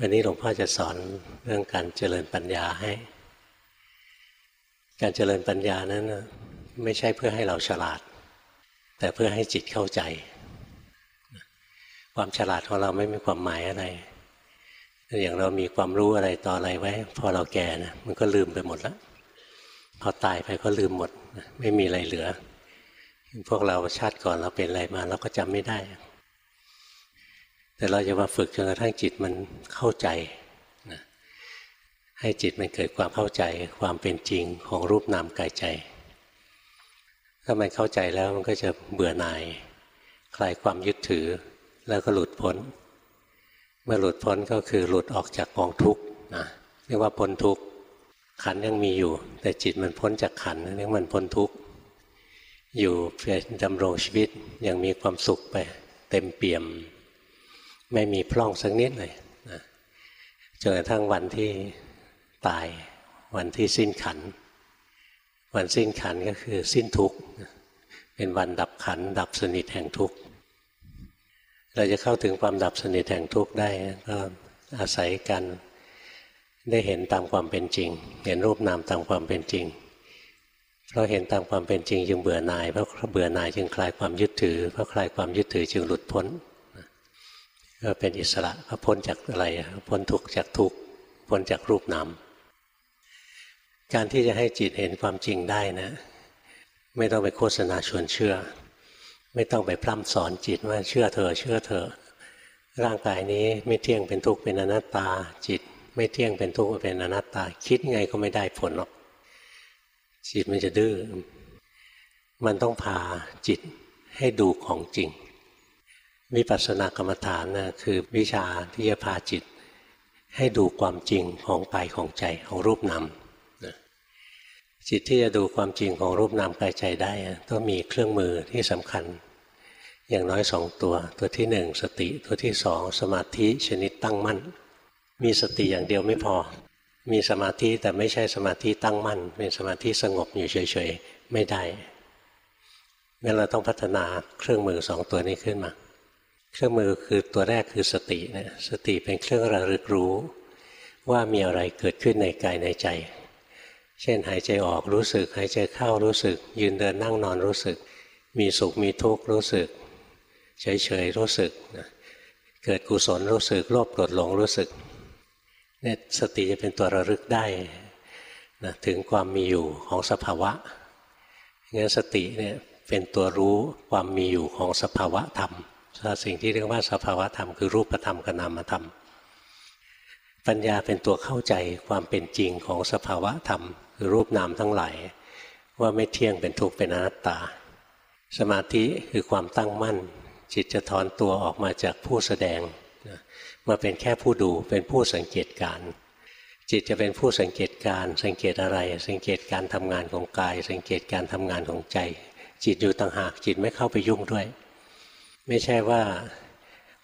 วันนี้หลวงพ่อจะสอนเรื่องการเจริญปัญญาให้ การเจริญปัญญานั้นไม่ใช่เพื่อให้เราฉลาด แต่เพื่อให้จิตเข้าใจ ความฉลาดของเราไม่มีความหมายอะไร อย่างเรามีความรู้อะไรต่ออะไรไว้ พอเราแก่นะมันก็ลืมไปหมดแล้วพอตายไปก็ลืมหมด ไม่มีอะไรเหลือ พวกเราชาติก่อนเราเป็นอะไรมาเราก็จำไม่ได้ แต่เราจะมาฝึกจนกระทั่งจิตมันเข้าใจนะให้จิตมันเกิดความเข้าใจความเป็นจริงของรูปนามกายใจ ถ้ามันเข้าใจแล้วมันก็จะเบื่อหน่าย คลายความยึดถือแล้วก็หลุดพ้น เมื่อหลุดพ้นก็คือหลุดออกจากกองทุกข์นะเรียกว่าพ้นทุกข์ขันยังมีอยู่ แต่จิตมันพ้นจากขันเรียกมันพ้นทุกข์อยู่เพื่อดำรงชีวิตยังมีความสุขไป เต็มเปี่ยม ไม่มีพร่องสักนิดเลยนะจนกระทั่งวันที่ตาย วันที่สิ้นขัน วันสิ้นขันก็คือสิ้นทุกข์เป็นวันดับขัน ดับสนิทแห่งทุกข์เราจะเข้าถึงความดับสนิทแห่งทุกข์ได้ก็อาศัยกันได้เห็นตามความเป็นจริง เห็นรูปนามตามความเป็นจริง เพราะเห็นตามความเป็นจริงจึงเบื่อหน่าย เพราะเบื่อหน่ายจึงคลายความยึดถือ เพราะคลายความยึดถือจึงหลุดพ้น ก็เป็นอิสระก็พ้นจากอะไรพ้นทุกจากทุกพ้นจากรูปนามการที่จะให้จิตเห็นความจริงได้นะ ไม่ต้องไปโฆษณาชวนเชื่อ ไม่ต้องไปพร่ำสอนจิตว่าเชื่อเธอ เชื่อเธอ ร่างกายนี้ไม่เที่ยงเป็นทุกข์เป็นอนัตตา จิต ไม่เที่ยงเป็นทุกข์เป็นอนัตตา คิดไงก็ไม่ได้ผลหรอกจิตมันจะดื้อมันต้องพาจิตให้ดูของจริง วิปัสสนากรรมฐานนะคือวิชาที่จะพาจิต ให้ดูความจริงของกายของใจของรูปนามจิตที่จะดูความจริงของรูปนามกายใจได้ต้องมีเครื่องมือที่สำคัญ อย่างน้อยสองตัว ตัวที่หนึ่งสติตัวที่สองสมาธิชนิดตั้งมั่น มีสติอย่างเดียวไม่พอ มีสมาธิแต่ไม่ใช่สมาธิตั้งมั่น เป็นสมาธิสงบอยู่เฉยๆไม่ได้งั้นเราต้องพัฒนาเครื่องมือสองตัวนี้ขึ้นมา เครื่องมือคือตัวแรกคือสตินะสติเป็นเครื่องระลึกรู้ ว่ามีอะไรเกิดขึ้นในกายในใจ เช่นหายใจออกรู้สึก หายใจเข้ารู้สึก ยืนเดินนั่งนอนรู้สึก มีสุขมีทุกข์รู้สึก เฉยๆรู้สึกนะเกิดกุศลรู้สึกโลภโกรธหลงรู้สึกเนี่ยสติจะเป็นตัวระลึกได้นะถึงความมีอยู่ของสภาวะงั้นสติเนี่ยเป็นตัวรู้ความมีอยู่ของสภาวะธรรม สิ่งที่เรียกว่าสภาวธรรมคือรูปธรรมกับนามธรรม ปัญญาเป็นตัวเข้าใจความเป็นจริงของสภาวธรรมคือรูปนามทั้งหลายว่าไม่เที่ยงเป็นทุกข์เป็นอนัตตา สมาธิคือความตั้งมั่น จิตจะถอนตัวออกมาจากผู้แสดงมาเป็นแค่ผู้ดูเป็นผู้สังเกตการ จิตจะเป็นผู้สังเกตการ สังเกตอะไร สังเกตการทำงานของกาย สังเกตการทำงานของใจ จิตอยู่ต่างหากจิตไม่เข้าไปยุ่งด้วย ไม่ใช่ว่า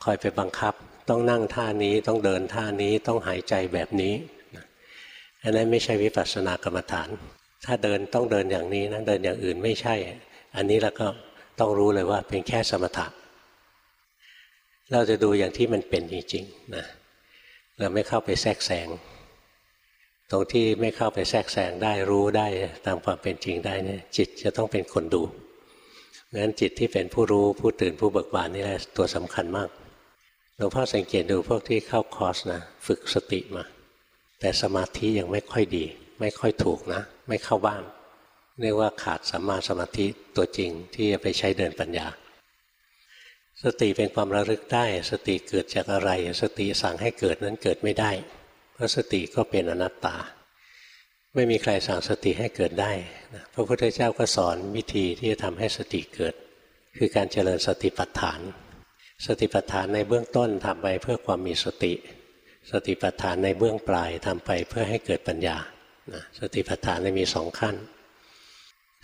คอยไปบังคับ ต้องนั่งท่านี้ต้องเดินท่านี้ต้องหายใจแบบนี้อันนั้นไม่ใช่วิปัสสนากรรมฐาน ถ้าเดินต้องเดินอย่างนี้นะเดินอย่างอื่นไม่ใช่ อันนี้เราก็ต้องรู้เลยว่าเป็นแค่สมถะเราจะดูอย่างที่มันเป็นจริงๆนะเราไม่เข้าไปแทรกแซงตรงที่ไม่เข้าไปแทรกแซงได้รู้ได้ตามความเป็นจริงได้เนี่ยจิตจะต้องเป็นคนดู งั้นจิตที่เป็นผู้รู้ผู้ตื่นผู้เบิกบานนี่แหละตัวสำคัญมากหลวงพ่อสังเกตดูพวกที่เข้าคอร์สนะฝึกสติมา แต่สมาธิยังไม่ค่อยดี ไม่ค่อยถูกนะ ไม่เข้าบ้านเรียกว่าขาดสัมมาสมาธิตัวจริงที่จะไปใช้เดินปัญญา สติเป็นความระลึกได้ สติเกิดจากอะไร สติสั่งให้เกิดนั้นเกิดไม่ได้ เพราะสติก็เป็นอนัตตา ไม่มีใครสั่งสติให้เกิดได้นะพระพุทธเจ้าก็สอนวิธีที่จะทำให้สติเกิด คือการเจริญสติปัฏฐาน สติปัฏฐานในเบื้องต้นทำไปเพื่อความมีสติ สติปัฏฐานในเบื้องปลายทำไปเพื่อให้เกิดปัญญานะสติปัฏฐานมีสองขั้น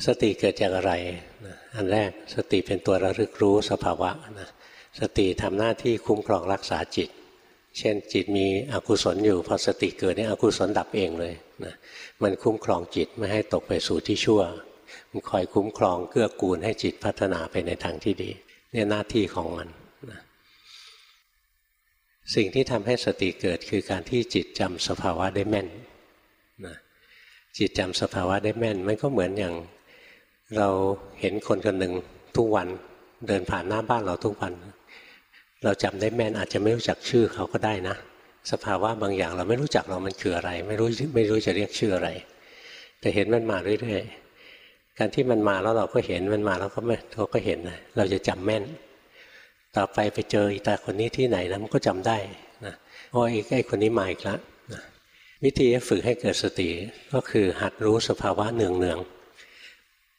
สติเกิดจากอะไรนะอันแรกสติเป็นตัวระลึกรู้สภาวะนะสติทำหน้าที่คุ้มครองรักษาจิต เช่นจิตมีอกุศลอยู่พอสติเกิดเนี่ยอกุศลดับเองเลยนะมันคุ้มครองจิตไม่ให้ตกไปสู่ที่ชั่ว มันคอยคุ้มครองเกื้อกูลให้จิตพัฒนาไปในทางที่ดีเนี่ยหน้าที่ของมันนะสิ่งที่ทำให้สติเกิดคือการที่จิตจำสภาวะได้แม่นนะจิตจำสภาวะได้แม่นมันก็เหมือนอย่างเราเห็นคนคนหนึ่งทุกวันเดินผ่านหน้าบ้านเราทุกวัน เราจำได้แม่นอาจจะไม่รู้จักชื่อเขาก็ได้นะ สภาวะบางอย่างเราไม่รู้จักเรามันคืออะไร ไม่รู้ไม่รู้จะเรียกชื่ออะไร แต่เห็นมันมาเรื่อยๆการที่มันมาแล้วเราก็เห็นมันมาแล้วก็ไม่เราก็เห็นนะเราจะจำแม่น ต่อไปไปเจออีตาคนนี้ที่ไหนนะมันก็จำได้นะโอ้ยไอ้คนนี้มาอีกแล้วนะวิธีฝึกให้เกิดสติก็คือหัดรู้สภาวะเนืองเนือง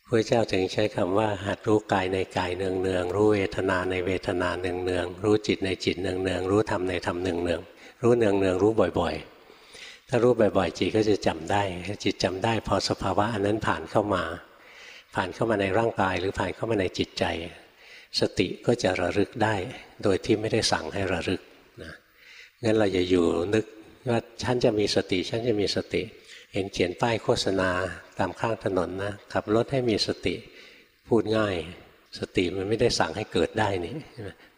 พระเจ้าถึงใช้คำว่าหัดรู้กายในกายเนืองเนืองรู้เวทนาในเวทนาเนืองเนืองรู้จิตในจิตเนืองเนืองรู้ธรรมในธรรมเนืองเนืองรู้เนืองเนืองรู้บ่อย ๆ ถ้ารู้บ่อยๆจิตก็จะจำได้จิตจำได้ พอสภาวะอันนั้นผ่านเข้ามา ผ่านเข้ามาในร่างกายหรือผ่านเข้ามาในจิตใจ สติก็จะระลึกได้ โดยที่ไม่ได้สั่งให้ระลึกนะงั้นเราอย่าอยู่นึกว่าฉันจะมีสติฉันจะมีสติ เห็นเขียนป้ายโฆษณาตามข้างถนนนะขับรถให้มีสติพูดง่าย สติมันไม่ได้สั่งให้เกิดได้นี่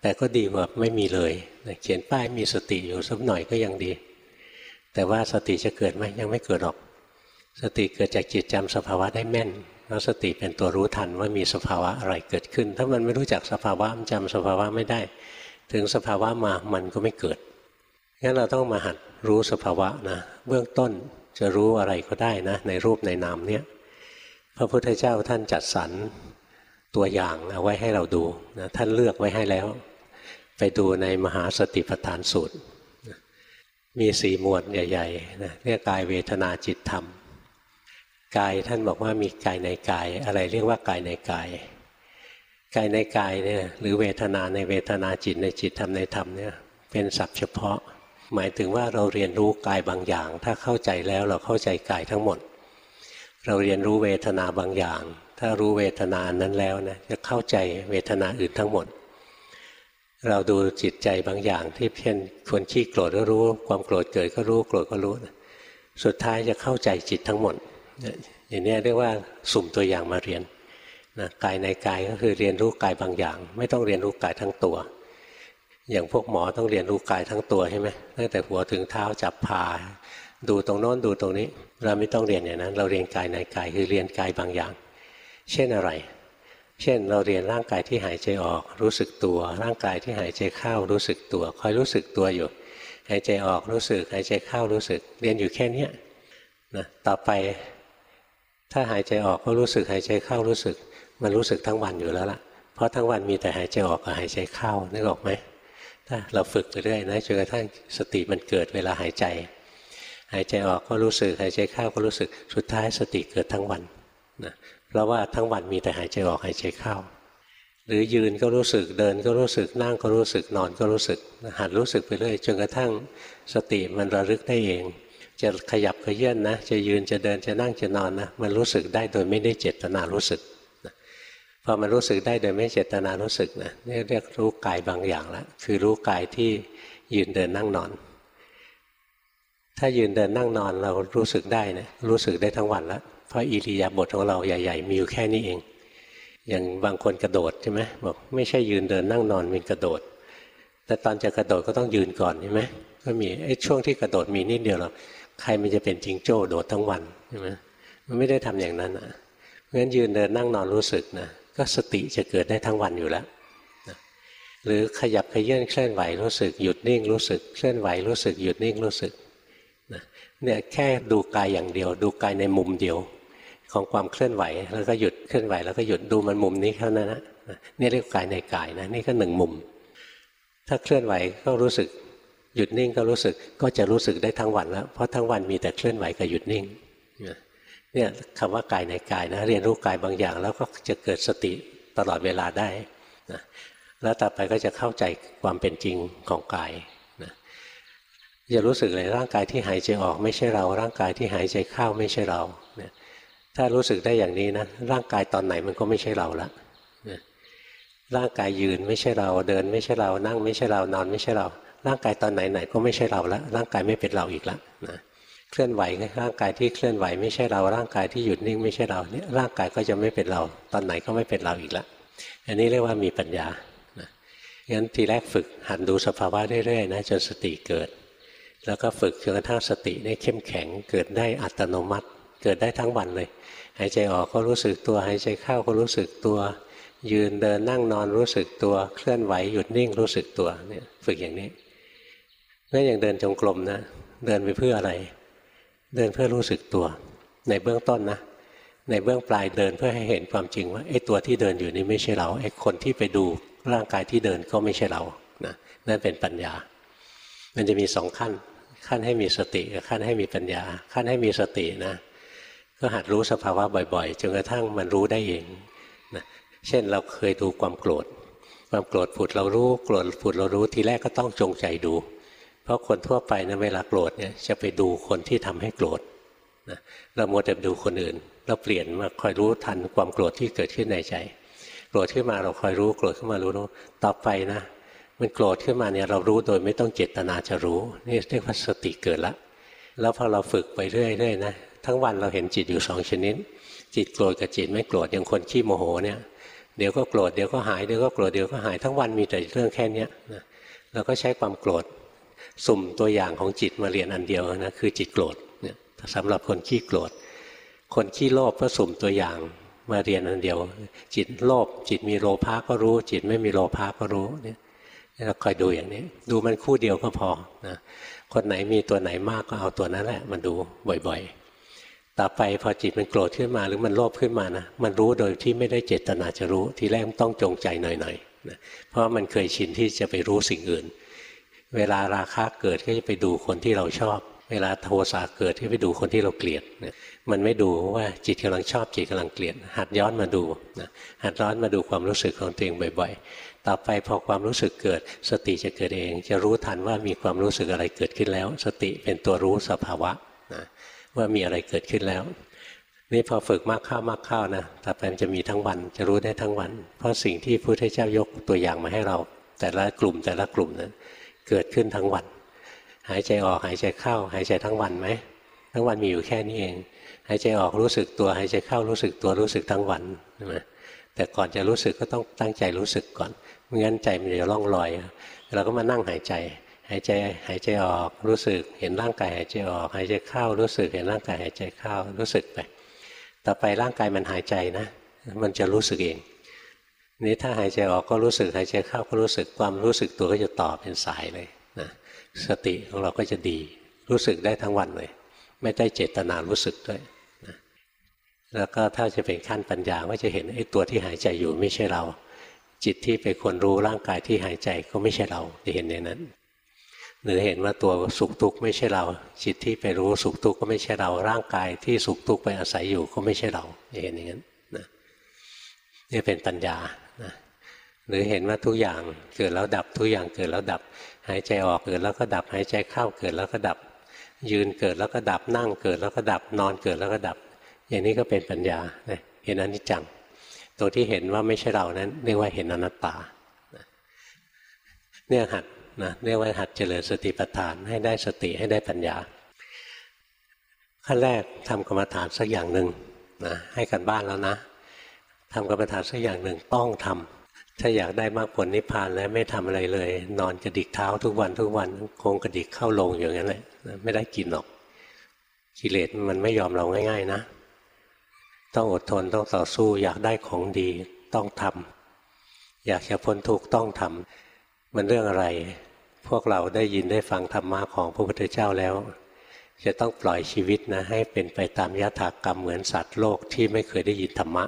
แต่ก็ดีกว่าไม่มีเลยเขียนป้ายมีสติอยู่สักหน่อยก็ยังดี แต่ว่าสติจะเกิดไหมยังไม่เกิดหรอก สติเกิดจากจิตจำสภาวะได้แม่นแล้วสติเป็นตัวรู้ทันว่ามีสภาวะอะไรเกิดขึ้น ถ้ามันไม่รู้จักสภาวะมันจำสภาวะไม่ได้ ถึงสภาวะมามันก็ไม่เกิดงั้นเราต้องมาหัดรู้สภาวะนะ เบื้องต้น จะรู้อะไรก็ได้นะ ในรูปในนามเนี้ยพระพุทธเจ้าท่านจัดสรรตัวอย่างเอาไว้ให้เราดูนะท่านเลือกไว้ให้แล้ว ไปดูในมหาสติปัฏฐานสูตร มีสี่หมวดใหญ่ๆนะเรียกกายเวทนาจิตธรรม กายท่านบอกว่ามีกายในกาย อะไรเรียกว่ากายในกาย กายในกายเนี่ยหรือเวทนาในเวทนาจิตในจิตธรรมในธรรมเนี่ยเป็นศัพท์เฉพาะ หมายถึงว่าเราเรียนรู้กายบางอย่าง ถ้าเข้าใจแล้วเราเข้าใจกายทั้งหมด เราเรียนรู้เวทนาบางอย่าง ถ้ารู้เวทนานั้นแล้วนะจะเข้าใจเวทนาอื่นทั้งหมด เราดูจิตใจบางอย่าง ที่เพี้ยนคนขี้โกรธก็รู้ ความโกรธเกิดก็รู้โกรธก็รู้ สุดท้ายจะเข้าใจจิตทั้งหมดอย่างนี้เรียกว่าสุ่มตัวอย่างมาเรียนนะกายในกายก็คือเรียนรู้กายบางอย่าง ไม่ต้องเรียนรู้กายทั้งตัว อย่างพวกหมอต้องเรียนรู้กายทั้งตัวใช่ไหมตั้งแต่หัวถึงเท้าจับผ่าดูตรงโน้นดูตรงนี้ เราไม่ต้องเรียนอย่างนั้น เราเรียนกายในกายคือเรียนกายบางอย่าง เช่นอะไร เช่นเราเรียนร่างกายที่หายใจออก รู้สึกตัว ร่างกายที่หายใจเข้ารู้สึกตัว คอยรู้สึกตัวอยู่ หายใจออกรู้สึก หายใจเข้ารู้สึก เรียนอยู่แค่นี้นะต่อไป ถ้าหายใจออกก็รู้สึกหายใจเข้ารู้สึก มันรู้สึกทั้งวันอยู่แล้วล่ะเพราะทั้งวันมีแต่หายใจออกกับหายใจเข้านึกออกไหม เราฝึกไปเรื่อยนะจนกระทั่งสติมันเกิดเวลาหายใจ หายใจออกก็รู้สึกหายใจเข้าก็รู้สึกสุดท้ายสติเกิดทั้งวันนะเพราะว่าทั้งวันมีแต่หายใจออกหายใจเข้า หรือยืนก็รู้สึกเดินก็รู้สึกนั่งก็รู้สึกนอนก็รู้สึกหัดรู้สึกไปเรื่อยจนกระทั่งสติมันระลึกได้เอง จะขยับขยื่นนะ จะยืนจะเดินจะนั่งจะนอนนะมันรู้สึกได้โดยไม่ได้เจตนารู้สึก พอมันรู้สึกได้โดยไม่เจตนารู้สึกนะนี่เรียกรู้กายบางอย่างแล้วคือรู้กายที่ยืนเดินนั่งนอน ถ้ายืนเดินนั่งนอนเรารู้สึกได้นะรู้สึกได้ทั้งวันแล้วเพราะอิริยาบถของเราใหญ่ ๆ มีอยู่แค่นี้เอง อย่างบางคนกระโดดใช่ไหมบอกไม่ใช่ยืนเดินนั่งนอนเป็นกระโดด แต่ตอนจะกระโดดก็ต้องยืนก่อนใช่ไหมก็มีไอ้ช่วงที่กระโดดมีนิดเดียวหรอกใครมันจะเป็นจิงโจ้โดดทั้งวันใช่ไหมมันไม่ได้ทำอย่างนั้นอะเพราะฉะนั้นยืนเดินนั่งนอนรู้สึกนะ ก็สติจะเกิดได้ทั้งวันอยู่แล้วหรือขยับขยื่นเคลื่อนไหวรู้สึกหยุดนิ่งรู้สึกเคลื่อนไหวรู้สึกหยุดนิ่งรู้สึกเนี่ยแค่ดูกายอย่างเดียว ดูกายในมุมเดียว ของความเคลื่อนไหวแล้วก็หยุดเคลื่อนไหวแล้วก็หยุดดูมันมุมนี้เท่านั้นนะนี่เรียกกายในกายนะนี่ก็หนึ่งมุม ถ้าเคลื่อนไหวก็รู้สึกหยุดนิ่งก็รู้สึกก็จะรู้สึกได้ทั้งวันแล้วเพราะทั้งวันมีแต่เคลื่อนไหวกับหยุดนิ่ง เนี่ยคำว่ากายในกายนะเรียนรู้กายบางอย่าง แล้วก็จะเกิดสติตลอดเวลาได้นะแล้วต่อไปก็จะเข้าใจความเป็นจริงของกายนะจะรู้สึกเลยร่างกายที่หายใจออกไม่ใช่เรา ร่างกายที่หายใจเข้าไม่ใช่เรานี่ยถ้ารู้สึกได้อย่างนี้นะร่างกายตอนไหนมันก็ไม่ใช่เราละนะร่างกายยืนไม่ใช่เราเดิน ไม่ใช่เรานั่งไม่ใช่เรานอนไม่ใช่เรา ร่างกายตอนไหนไหนก็ไม่ใช่เราล้วร่างกายไม่เป็นเราอีกแล้วนะ เคลื่อนไหวร่างกายที่เคลื่อนไหวไม่ใช่เราร่างกายที่หยุดนิ่งไม่ใช่เราเนี่ยร่างกายก็จะไม่เป็นเรา ตอนไหนก็ไม่เป็นเราอีกล้วอันนี้เรียกว่ามีปัญญางั้นทีแรกฝึกหัดดูสภาวะเรื่อยๆนะจนสติเกิด แล้วก็ฝึกจนกระทั่งสติได้เข้มแข็งเกิดได้อัตโนมัติ เกิดได้ทั้งวันเลย หายใจออกก็รู้สึกตัวหายใจเข้าก็รู้สึกตัว ยืนเดินนั่งนอนรู้สึกตัวเคลื่อนไหวหยุดนิ่งรู้สึกตัวเนี่ยฝึกอย่างนี้เมื่ออย่างเดินจงกรมนะเดินไปเพื่ออะไร เดินเพื่อรู้สึกตัว ในเบื้องต้นนะในเบื้องปลายเดินเพื่อให้เห็นความจริงว่าไอ้ตัวที่เดินอยู่นี่ไม่ใช่เราไอ้คนที่ไปดูร่างกายที่เดินก็ไม่ใช่เรานะนั่นเป็นปัญญา มันจะมีสองขั้น ขั้นให้มีสติกับขั้นให้มีปัญญา ขั้นให้มีสตินะก็หัดรู้สภาวะบ่อยๆจนกระทั่งมันรู้ได้เองนะเช่นเราเคยดูความโกรธ ความโกรธผุดเรารู้โกรธผุดเรารู้ทีแรกก็ต้องจงใจดู ราะคนทั่วไปนะเวลาโกรธเนี่ยจะไปดูคนที่ทำให้โกรธนะเราโมแต่ดูคนอื่น เราเปลี่ยนมาคอยรู้ทันความโกรธที่เกิดขึ้นในใจ โกรธขึ้นมาเราคอยรู้โกรธขึ้นมารู้รู้ต่อไปนะมันโกรธขึ้นมาเนี่ยเรารู้โดยไม่ต้องเจตนาจะรู้นี่เรียกว่าสติเกิดละ แล้วพอเราฝึกไปเรื่อยๆนะทั้งวันเราเห็นจิตอยู่สองชนิด จิตโกรธกับจิตไม่โกรธอย่างคนขี้โมโหเนี่ยเดี๋ยวก็โกรธเดี๋ยวก็หายเดี๋ยวก็โกรธเดี๋ยวก็หายทั้งวันมีแต่เรื่องแค่นี้นะเราก็ใช้ความโกรธ สุ่มตัวอย่างของจิตมาเรียนอันเดียวนะคือจิตโกรธเนี่ยสำหรับคนขี้โกรธ คนขี้โลภก็สุ่มตัวอย่างมาเรียนอันเดียว จิตโลภจิตมีโลภะก็รู้ จิตไม่มีโลภะก็รู้เนี่ยเราคอยดูอย่างนี้ ดูมันคู่เดียวก็พอนะคนไหนมีตัวไหนมากก็เอาตัวนั้นแหละมันดูบ่อยๆ ต่อไปพอจิตมันโกรธขึ้นมาหรือมันโลภขึ้นมานะมันรู้โดยที่ไม่ได้เจตนาจะรู้ ทีแรกต้องจงใจหน่อยๆนะเพราะมันเคยชินที่จะไปรู้สิ่งอื่น เวลาราคะเกิดก็จะไปดูคนที่เราชอบ เวลาโทสะเกิดก็ไปดูคนที่เราเกลียดเนี่ยมันไม่ดูว่าจิตกำลังชอบจิตกำลังเกลียด หัดย้อนมาดูนะหัดร้อนมาดูความรู้สึกของตัวเองบ่อย ๆ ต่อไปพอความรู้สึกเกิด สติจะเกิดเอง จะรู้ทันว่ามีความรู้สึกอะไรเกิดขึ้นแล้ว สติเป็นตัวรู้สภาวะนะว่ามีอะไรเกิดขึ้นแล้วนี่พอฝึกมากข้าวมากข้าวนะต่อไปมันจะมีทั้งวันจะรู้ได้ทั้งวัน เพราะสิ่งที่พระพุทธเจ้ายกตัวอย่างมาให้เรา แต่ละกลุ่มแต่ละกลุ่มนั้น เกิดขึ้นทั้งวัน หายใจออกหายใจเข้า หายใจทั้งวันไหมทั้งวันมีอยู่แค่นี้เอง หายใจออกรู้สึกตัวหายใจเข้ารู้สึกตัวรู้สึกทั้งวันใช่ไหมแต่ก่อนจะรู้สึกก็ต้องตั้งใจรู้สึกก่อนไม่งั้นใจมันจะล่องลอยเราก็มานั่งหายใจ หายใจหายใจออกรู้สึกเห็นร่างกายหายใจออกหายใจเข้ารู้สึกเห็นร่างกายหายใจเข้ารู้สึกไปต่อไปร่างกายมันหายใจนะ มันจะรู้สึกเอง นี้ถ้าหายใจออกก็รู้สึกหายใจเข้าก็รู้สึกความรู้สึกตัวก็จะต่อเป็นสายเลยนะสติของเราก็จะดี รู้สึกได้ทั้งวันเลย ไม่ได้เจตนารู้สึกด้วยแล้วก็ถ้าจะเป็นขั้นปัญญาก็จะเห็นไอ้ตัวที่หายใจอยู่ไม่ใช่เรา จิตที่เป็นคนรู้ร่างกายที่หายใจก็ไม่ใช่เราจะเห็นในนั้นหรือเห็นว่าตัวสุขทุกข์ไม่ใช่เรา จิตที่ไปรู้สุขทุกข์ก็ไม่ใช่เราร่างกายที่สุขทุกข์ไปอาศัยอยู่ก็ไม่ใช่เราจะเห็นอย่างนั้นนะนี่เป็นปัญญา หรือเห็นว่าทุกอย่างเกิดแล้วดับทุกอย่างเกิดแล้วดับ หายใจออกเกิดแล้วก็ดับ หายใจเข้าเกิดแล้วก็ดับ ยืนเกิดแล้วก็ดับนั่งเกิดแล้วก็ดับ นอนเกิดแล้วก็ดับ อย่างนี้ก็เป็นปัญญาเห็นอนิจจังตัวที่เห็นว่าไม่ใช่เรานั้นเรียกว่าเห็นอนัตตาเนี่ยหัดนะเรียกว่าหัดเจริญสติปัฏฐานให้ได้สติให้ได้ปัญญา ขั้นแรกทำกรรมฐานสักอย่างหนึ่งนะให้กันบ้านแล้วนะทำกรรมฐานสักอย่างหนึ่งต้องทำ ถ้าอยากได้มากผลนิพพานแล้วไม่ทำอะไรเลย นอนกระดิกเท้าทุกวันทุกวันคงกระดิกเข้าลงอย่างนั้นแหละไม่ได้กินหรอก กิเลสมันไม่ยอมเราง่าย ๆ นะ ต้องอดทนต้องต่อสู้ อยากได้ของดีต้องทำอยากจะพ้นทุกข์ต้องทำมันเรื่องอะไร พวกเราได้ยินได้ฟังธรรมะของพระพุทธเจ้าแล้ว จะต้องปล่อยชีวิตนะให้เป็นไปตามยถากรรมเหมือนสัตว์โลกที่ไม่เคยได้ยินธรรมะ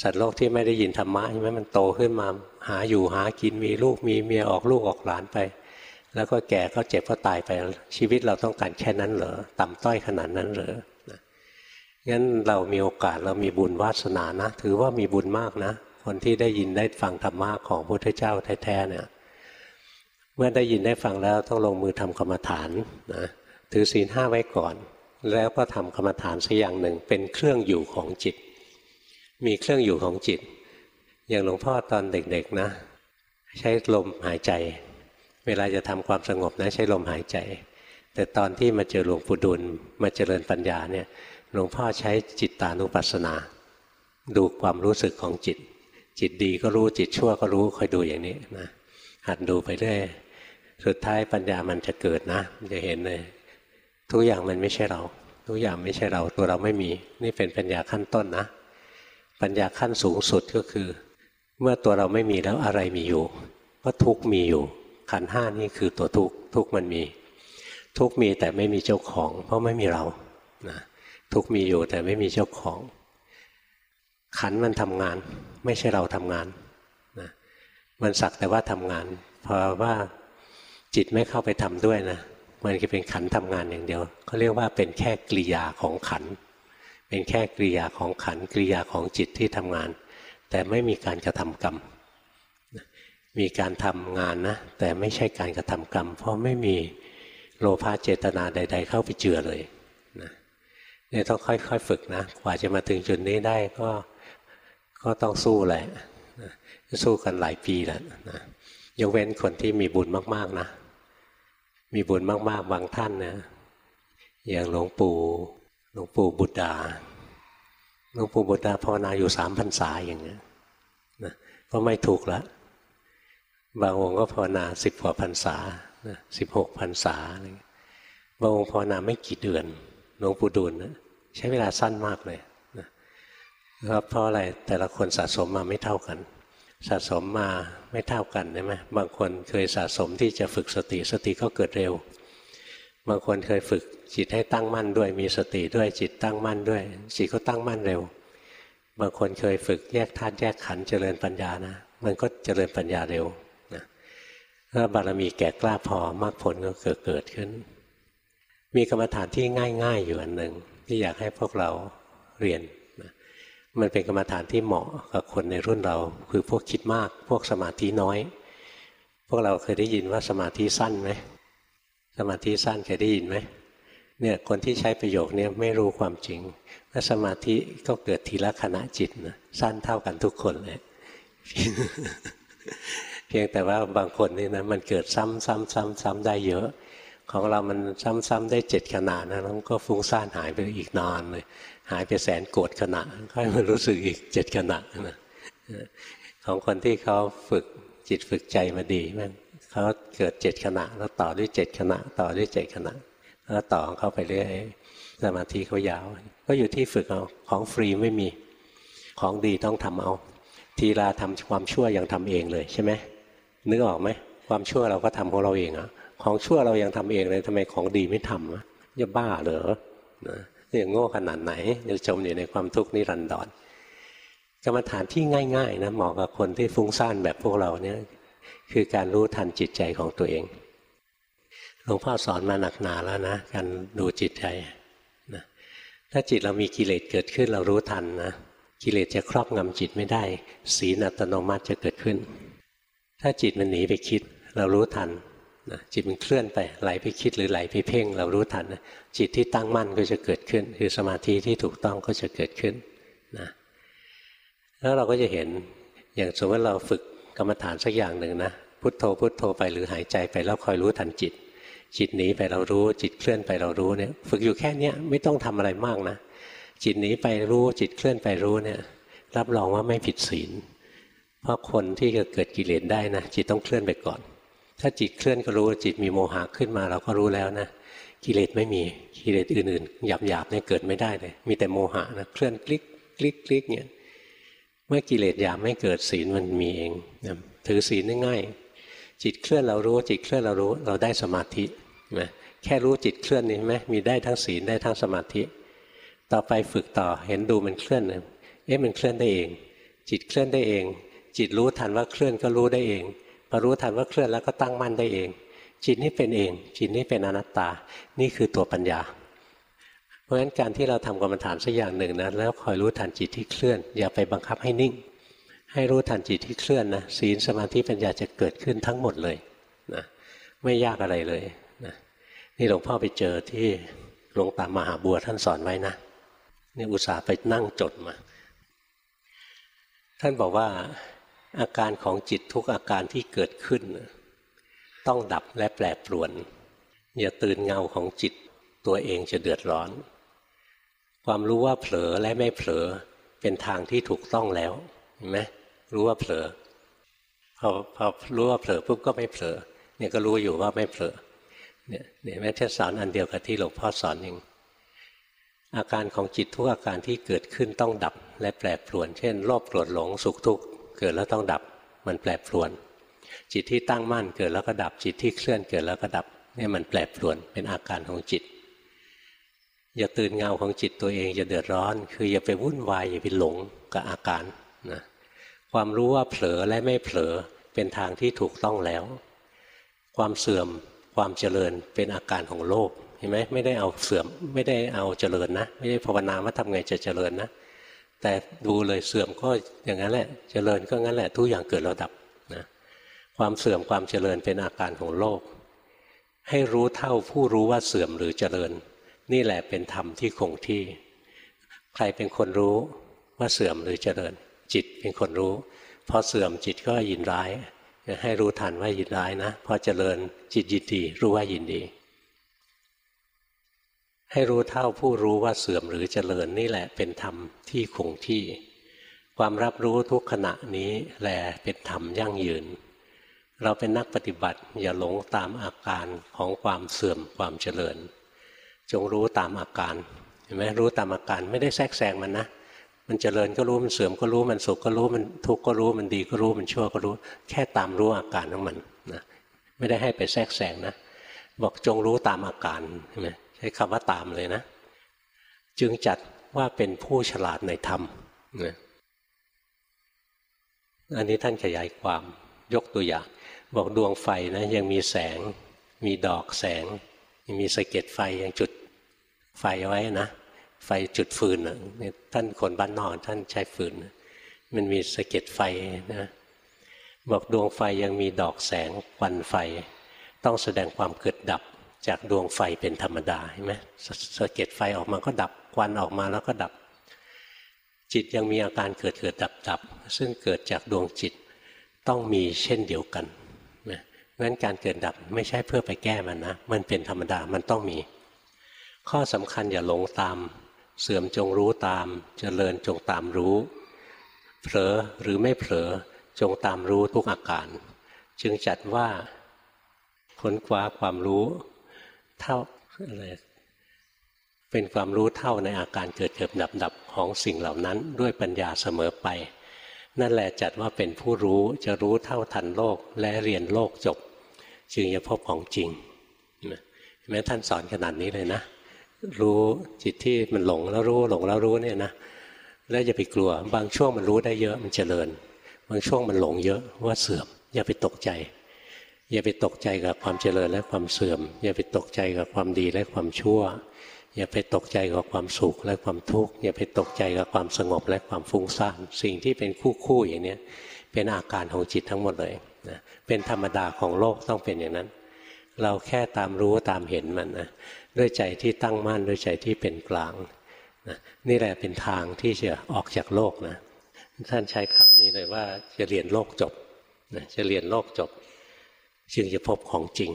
สัตว์โลกที่ไม่ได้ยินธรรมะใช่ไหมมันโตขึ้นมาหาอยู่หากินมีลูกมีเมียออกลูกออกหลานไป แล้วก็แก่ก็เจ็บก็ตายไปชีวิตเราต้องการแค่นั้นเหรอต่ำต้อยขนาดนั้นเหรองั้นเรามีโอกาสเรามีบุญวาสนานะ ถือว่ามีบุญมากนะ คนที่ได้ยินได้ฟังธรรมะของพระพุทธเจ้าแท้ๆเนี่ยเมื่อได้ยินได้ฟังแล้วต้องลงมือทำกรรมฐานนะถือศีลห้าไว้ก่อน แล้วก็ทำกรรมฐานสักอย่างหนึ่งเป็นเครื่องอยู่ของจิต มีเครื่องอยู่ของจิต อย่างหลวงพ่อตอนเด็กๆนะ ใช้ลมหายใจ เวลาจะทำความสงบนะใช้ลมหายใจ แต่ตอนที่มาเจอหลวงปู่ดุลมาเจริญปัญญาเนี่ยหลวงพ่อใช้จิตตานุปัสสนา ดูความรู้สึกของจิต จิตดีก็รู้จิตชั่วก็รู้คอยดูอย่างนี้นะหัดดูไปเรื่อยสุดท้ายปัญญามันจะเกิดนะมันจะเห็นเลยทุกอย่างมันไม่ใช่เรา ทุกอย่างไม่ใช่เราตัวเราไม่มี นี่เป็นปัญญาขั้นต้นนะ ปัญญาขั้นสูงสุดก็คือ เมื่อตัวเราไม่มีแล้วอะไรมีอยู่ ก็ทุกมีอยู่ ขันห้านี่คือตัวทุกทุกมันมี ทุกมีแต่ไม่มีเจ้าของ เพราะไม่มีเรานะทุกมีอยู่แต่ไม่มีเจ้าของ ขันมันทำงาน ไม่ใช่เราทำงานนะมันสักแต่ว่าทำงาน เพราะว่าจิตไม่เข้าไปทำด้วยนะมันจะเป็นขันทำงานอย่างเดียวเขาเรียกว่าเป็นแค่กริยาของขัน เป็นแค่กริยาของขันกริยาของจิตที่ทำงาน แต่ไม่มีการกระทำกรรม มีการทำงานนะ แต่ไม่ใช่การกระทำกรรม เพราะไม่มีโลภะเจตนาใด ๆ เข้าไปเจือเลยนะเนี่ยต้องค่อยๆฝึกนะกว่าจะมาถึงจุดนี้ได้ก็ก็ต้องสู้แหละสู้กันหลายปีแล้วนะยกเว้นคนที่มีบุญมาก ๆนะ มีบุญมาก ๆ บางท่านนะอย่างหลวงปู่ หลวงปู่บุตรดาหลวงปู่บุตรดาภาวนาอยู่สามพรรษาอย่างเงี้ยนะก็ไม่ถูกละบางองค์ก็ภาวนาสิบกว่าพรรษาสิบหกพรรษาอะไรบางองค์ภาวนาไม่กี่เดือนหลวงปู่ดูลนะใช้เวลาสั้นมากเลยนะเพราะอะไรแต่ละคนสะสมมาไม่เท่ากัน สะสมมาไม่เท่ากันใช่ไหมบางคนเคยสะสมที่จะฝึกสติสติก็เกิดเร็ว บางคนเคยฝึกจิตให้ตั้งมั่นด้วย มีสติด้วยจิตตั้งมั่นด้วยจิตก็ตั้งมั่นเร็ว บางคนเคยฝึกแยกธาตุแยกขันธ์เจริญปัญญานะ มันก็เจริญปัญญาเร็วนะถ้าบารมีแก่กล้าพอมากผลก็เกิดเกิดขึ้น มีกรรมฐานที่ง่ายๆอยู่อันหนึ่งที่อยากให้พวกเราเรียนมันเป็นกรรมฐานที่เหมาะกับคนในรุ่นเรา คือพวกคิดมาก พวกสมาธิน้อย พวกเราเคยได้ยินว่าสมาธิสั้นไหม สมาธิสั้นเคยได้ยินไหมเนี่ยคนที่ใช้ประโยคนี้ไม่รู้ความจริงว่าสมาธิก็เกิดทีละขณะจิตนะสั้นเท่ากันทุกคนเลยเพียงแต่ว่าบางคนนี่นะมันเกิดซ้ำซ้ำซ้ำซ้ำได้เยอะ ของเรามันซ้ำๆได้เจ็ดขนาดนะแล้วก็ฟุ้งซ่านหายไปอีกนานเลยหายไปแสนโกรธขณะค่อยมารู้สึกอีกเจ็ดขณะนะของคนที่เขาฝึกจิตฝึกใจมาดีมัน เขาเกิดเจ็ดขณะ แล้วต่อด้วยเจ็ดขณะ ต่อด้วยเจ็ดขณะ แล้วต่อเขาไปเรื่อยสมาธิเขายาว ก็อยู่ที่ฝึกเอาของฟรีไม่มีของดีต้องทำเอา ทีลาทำความชั่วยังทำเองเลยใช่ไหมนึกออกไหมความชั่วเราก็ทำของเราเองอะของชั่วเรายังทำเองเลยทำไมของดีไม่ทำอะจะบ้าเหรอนี่โง่ขนาดไหนจะจมอยู่ในความทุกข์นิรันดรกรรมฐานที่ง่าย ๆนะเหมาะกับคนที่ฟุ้งซ่านแบบพวกเราเนี่ย คือการรู้ทันจิตใจของตัวเองหลวงพ่อสอนมาหนักหนาแล้วนะ การดูจิตใจนะถ้าจิตเรามีกิเลสเกิดขึ้นเรารู้ทันนะกิเลสจะครอบงำจิตไม่ได้ ศีลอัตโนมัติจะเกิดขึ้น ถ้าจิตมันหนีไปคิด เรารู้ทันนะจิตมันเคลื่อนไปไหลไปคิดหรือไหลไปเพ่ง เรารู้ทันนะจิตที่ตั้งมั่นก็จะเกิดขึ้น คือสมาธิที่ถูกต้องก็จะเกิดขึ้นนะแล้วเราก็จะเห็นอย่างสมมติเราฝึก กรรมฐานสักอย่างหนึ่งนะพุทโธพุทโธไปหรือหายใจไปแล้วคอยรู้ทันจิต จิตหนีไปเรารู้จิตเคลื่อนไปเรารู้เนี่ยฝึกอยู่แค่เนี้ยไม่ต้องทำอะไรมากนะ จิตหนีไปรู้จิตเคลื่อนไปรู้เนี่ยรับรองว่าไม่ผิดศีล เพราะคนที่จะเกิดกิเลสได้นะจิตต้องเคลื่อนไปก่อน ถ้าจิตเคลื่อนก็รู้จิตมีโมหะขึ้นมาเราก็รู้แล้วนะกิเลสไม่มีกิเลสอื่นๆหยาบๆเนี่ยเกิดไม่ได้เลยมีแต่โมหะนะเคลื่อนคลิกคลิกคลิกเนี่ย เมื่อกิเลสหยาบไม่เกิดศีลมันมีเองถือศีลง่ายๆจิตเคลื่อนเรารู้จิตเคลื่อนเรารู้เราได้สมาธินะแค่รู้จิตเคลื่อนนี่ไหมมีได้ทั้งศีลได้ทั้งสมาธิ ต่อไปฝึกต่อเห็นดูมันเคลื่อนเอ๊ะมันเคลื่อนได้เอง จิตเคลื่อนได้เอง จิตรู้ทันว่าเคลื่อนก็รู้ได้เองพอรู้ทันว่าเคลื่อนแล้วก็ตั้งมั่นได้เอง จิตนี้เป็นเอง จิตนี้เป็นอนัตตา นี่คือตัวปัญญา ราะฉะนั้นการที่เราทำกรรมฐานสักอย่างหนึ่งนะแล้วคอยรู้ทันจิตที่เคลื่อน อย่าไปบังคับให้นิ่ง ให้รู้ทันจิตที่เคลื่อนนะศีลสมาธิปัญญาจะเกิดขึ้นทั้งหมดเลยนะไม่ยากอะไรเลยนะนี่หลวงพ่อไปเจอที่หลวงตามหาบัวท่านสอนไว้นะนี่อุตส่าห์ไปนั่งจดมา ท่านบอกว่าอาการของจิตทุกอาการที่เกิดขึ้น ต้องดับและแปรปรวน อย่าตื่นเงาของจิตตัวเองจะเดือดร้อน ความรู้ว่าเผลอและไม่เผลอเป็นทางที่ถูกต้องแล้วเห็นไหมรู้ว่าเผลอพอพอรู้ว่าเผลอปุ๊บก็ไม่เผลอเนี่ยก็รู้อยู่ว่าไม่เผลอเนี่ยเนี่ยแม่เทศสอนอันเดียวกับที่หลวงพ่อสอนเองอาการของจิตทุกอาการที่เกิดขึ้นต้องดับ และแปรปรวน เช่นโลภโกรธหลงสุขทุกข์เกิดแล้วต้องดับ มันแปรปรวน จิตที่ตั้งมั่นเกิดแล้วก็ดับจิตที่เคลื่อนเกิดแล้วก็ดับเนี่ยมันแปรปรวนเป็นอาการของจิต อย่าตื่นเงาของจิตตัวเองอย่าเดือดร้อน คืออย่าไปวุ่นวายอย่าไปหลงกับอาการนะความรู้ว่าเผลอและไม่เผลอเป็นทางที่ถูกต้องแล้ว ความเสื่อมความเจริญเป็นอาการของโลกเห็นไหมไม่ได้เอาเสื่อมไม่ได้เอาเจริญนะ ไม่ได้ภาวนาว่าทำไงจะเจริญนะ แต่ดูเลยเสื่อมก็อย่างนั้นแหละ เจริญก็งั้นแหละทุกอย่างเกิดแล้วดับนะความเสื่อมความเจริญเป็นอาการของโลก ให้รู้เท่าผู้รู้ว่าเสื่อมหรือเจริญ นี่แหละเป็นธรรมที่คงที่ ใครเป็นคนรู้ว่าเสื่อมหรือเจริญ จิตเป็นคนรู้พอเสื่อมจิตก็ยินร้าย ให้รู้ทันว่ายินร้ายนะพอเจริญจิตยินดีรู้ว่ายินดี ให้รู้เท่าผู้รู้ว่าเสื่อมหรือเจริญนี่แหละเป็นธรรมที่คงที่ ความรับรู้ทุกขณะนี้แหละเป็นธรรมยั่งยืน เราเป็นนักปฏิบัติอย่าหลงตามอาการของความเสื่อมความเจริญ จงรู้ตามอาการเห็นไหมรู้ตามอาการไม่ได้แทรกแซงมันนะมันเจริญก็รู้มันเสื่อมก็รู้มันสุขก็รู้มันทุกข์ก็รู้มันดีก็รู้มันชั่วก็รู้ แค่ตามรู้อาการของมันนะไม่ได้ให้ไปแทรกแซงนะบอกจงรู้ตามอาการใช่ไหมใช้คำว่าตามเลยนะ จึงจัดว่าเป็นผู้ฉลาดในธรรมนะอันนี้ท่านขยายความยกตัวอย่าง บอกดวงไฟนะยังมีแสง มีดอกแสง ยังมีสะเก็ดไฟยังจุด ไฟไว้นะไฟจุดฟืนท่านคนบ้านนอกท่านใช้ฟืน มันมีสะเก็ดไฟนะบอกดวงไฟยังมีดอกแสงควันไฟ ต้องแสดงความเกิดดับจากดวงไฟเป็นธรรมดาเห็นไหมสะเก็ดไฟออกมาก็ดับควันออกมาแล้วก็ดับ จิตยังมีอาการเกิดเกิดดับดับซึ่งเกิดจากดวงจิตต้องมีเช่นเดียวกันนะงั้นการเกิดดับไม่ใช่เพื่อไปแก้มันนะ มันเป็นธรรมดามันต้องมี ข้อสำคัญอย่าหลงตาม เสื่อมจงรู้ตามเจริญจงตามรู้ เผลอหรือไม่เผลอจงตามรู้ทุกอาการ จึงจัดว่าค้นคว้าความรู้เท่าอะไรเป็นความรู้เท่าในอาการเกิดเกิดดับดับของสิ่งเหล่านั้นด้วยปัญญาเสมอไป นั่นแหละจัดว่าเป็นผู้รู้จะรู้เท่าทันโลกและเรียนโลกจบ จึงจะพบของจริงแม้ท่านสอนขนาดนี้เลยนะ รู้จิตที่มันหลงแล้วรู้หลงแล้วรู้เนี่ยนะแล้วอย่าไปกลัว บางช่วงมันรู้ได้เยอะมันเจริญ บางช่วงมันหลงเยอะว่าเสื่อม อย่าไปตกใจ อย่าไปตกใจกับความเจริญและความเสื่อม อย่าไปตกใจกับความดีและความชั่ว อย่าไปตกใจกับความสุขและความทุกข์อย่าไปตกใจกับความสงบและความฟุ้งซ่านสิ่งที่เป็นคู่คู่อย่างนี้เป็นอาการของจิตทั้งหมดเลยนะเป็นธรรมดาของโลกต้องเป็นอย่างนั้น เราแค่ตามรู้ตามเห็นมันนะด้วยใจที่ตั้งมั่นด้วยใจที่เป็นกลางนะนี่แหละเป็นทางที่จะออกจากโลกนะท่านใช้คำนี้เลยว่าจะเรียนโลกจบนะจะเรียนโลกจบ จึงจะพบของจริง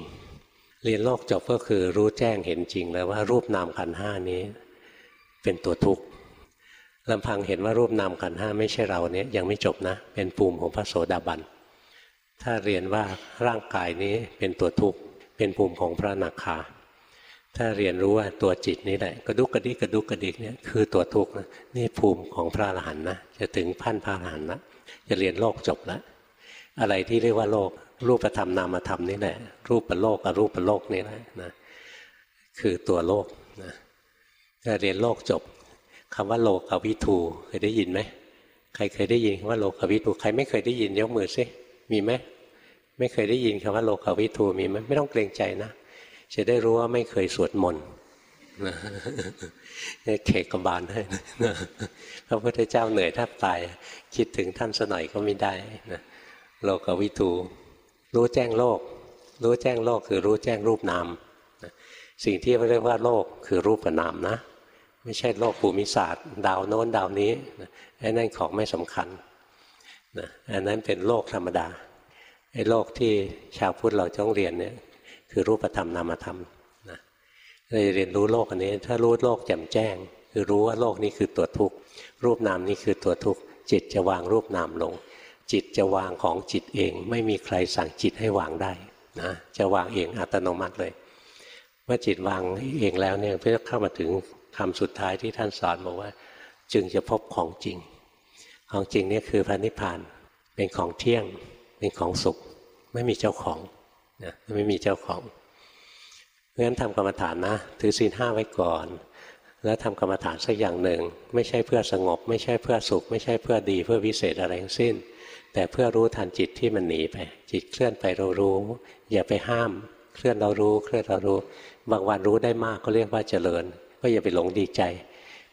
เรียนโลกจบก็คือรู้แจ้งเห็นจริงแล้วว่ารูปนามขันห้านี้ เป็นตัวทุกข์ลำพังเห็นว่ารูปนามขันห้าไม่ใช่เราเนี้ยยังไม่จบนะ เป็นภูมิของพระโสดาบันถ้าเรียนว่าร่างกายนี้เป็นตัวทุกข์ เป็นภูมิของพระนาคาถ้าเรียนรู้ว่าตัวจิตนี่แหละกระดุกกระดิกกระดุกกระดิกเนี่ยคือตัวทุกข์นะนี่ภูมิของพระอรหันต์นะจะถึงพันพระอรหันต์ละจะเรียนโลกจบแล้วอะไรที่เรียกว่าโลก รูปธรรมนามธรรมนี่แหละรูปประโลกกับรูปประโลกนี่แหละนะคือตัวโลกนะถ้าเรียนโลกจบคำว่าโลกกับวิทูเคยได้ยินไหมใครเคยได้ยินคำว่าโลกกับวิทูใครไม่เคยได้ยินยกมือซิมีไหม ไม่เคยได้ยินคำว่าโลกกับวิทูมีไหมไม่ต้องเกรงใจนะ จะได้รู้ว่าไม่เคยสวดมนต์เขกบาลให้พระพุทธเจ้าเหนื่อยแทบตาย คิดถึงท่านสนอยก็ไม่ได้นะโลกวิทูรู้แจ้งโลก รู้แจ้งโลกคือรู้แจ้งรูปนามสิ่งที่เรียกว่าโลกคือรูปกับนามนะ ไม่ใช่โลกภูมิศาสตร์ ดาวโน้นดาวนี้ไอ้นั่นของไม่สำคัญนะอันนั้นเป็นโลกธรรมดา ไอ้โลกที่ชาวพุทธเราต้องเรียนเนี่ยคือรูปธรรมนามธรรมนะเราจะเรียนรู้โลกอันนี้ ถ้ารู้โลกแจ่มแจ้ง คือรู้ว่าโลกนี้คือตัวทุกข์รูปนามนี้คือตัวทุกข์จิตจะวางรูปนามลง จิตจะวางของจิตเอง ไม่มีใครสั่งจิตให้วางได้นะจะวางเองอัตโนมัติเลย เมื่อจิตวางเองแล้วเนี่ยเพื่อเข้ามาถึงคำสุดท้ายที่ท่านสอนบอกว่า จึงจะพบของจริง ของจริงนี่คือพระนิพพานเป็นของเที่ยง เป็นของสุข ไม่มีเจ้าของนะไม่มีเจ้าของเพราะฉะนั้นทำกรรมฐานนะถือศีลห้าไว้ก่อน แล้วทำกรรมฐานสักอย่างหนึ่ง ไม่ใช่เพื่อสงบ ไม่ใช่เพื่อสุข ไม่ใช่เพื่อดี เพื่อวิเศษอะไรทั้งสิ้น แต่เพื่อรู้ทันจิตที่มันหนีไป จิตเคลื่อนไปเรารู้ อย่าไปห้าม เคลื่อนเรารู้ เคลื่อนเรารู้ บางวันรู้ได้มากก็เรียกว่าเจริญ ก็อย่าไปหลงดีใจ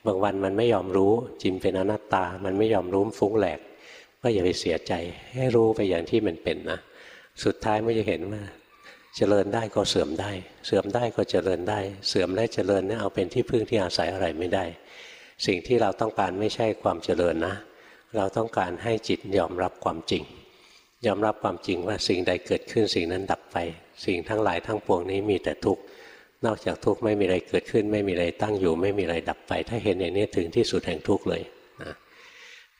บางวันมันไม่ยอมรู้จิมเป็นอนัตตา มันไม่ยอมรู้ฟุ้งแหลก ก็อย่าไปเสียใจ ให้รู้ไปอย่างที่มันเป็นนะ สุดท้ายไม่จะเห็นว่า เจริญได้ก็เสื่อมได้ เสื่อมได้ก็เจริญได้ เสื่อมและเจริญเนี่ยเอาเป็นที่พึ่งที่อาศัยอะไรไม่ได้ สิ่งที่เราต้องการไม่ใช่ความเจริญนะ เราต้องการให้จิตยอมรับความจริง ยอมรับความจริงว่าสิ่งใดเกิดขึ้นสิ่งนั้นดับไป สิ่งทั้งหลายทั้งปวงนี้มีแต่ทุกข์นอกจากทุกข์ไม่มีอะไรเกิดขึ้น ไม่มีอะไรตั้งอยู่ ไม่มีอะไรดับไป ถ้าเห็นอย่างนี้ถึงที่สุดแห่งทุกข์เลย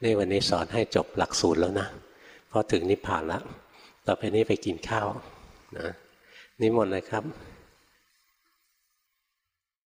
นี่วันนี้สอนให้จบหลักสูตรแล้วนะพอถึงนิพพานแล้วต่อไปนี้ไปกินข้าวนะนิมนต์เลยครับ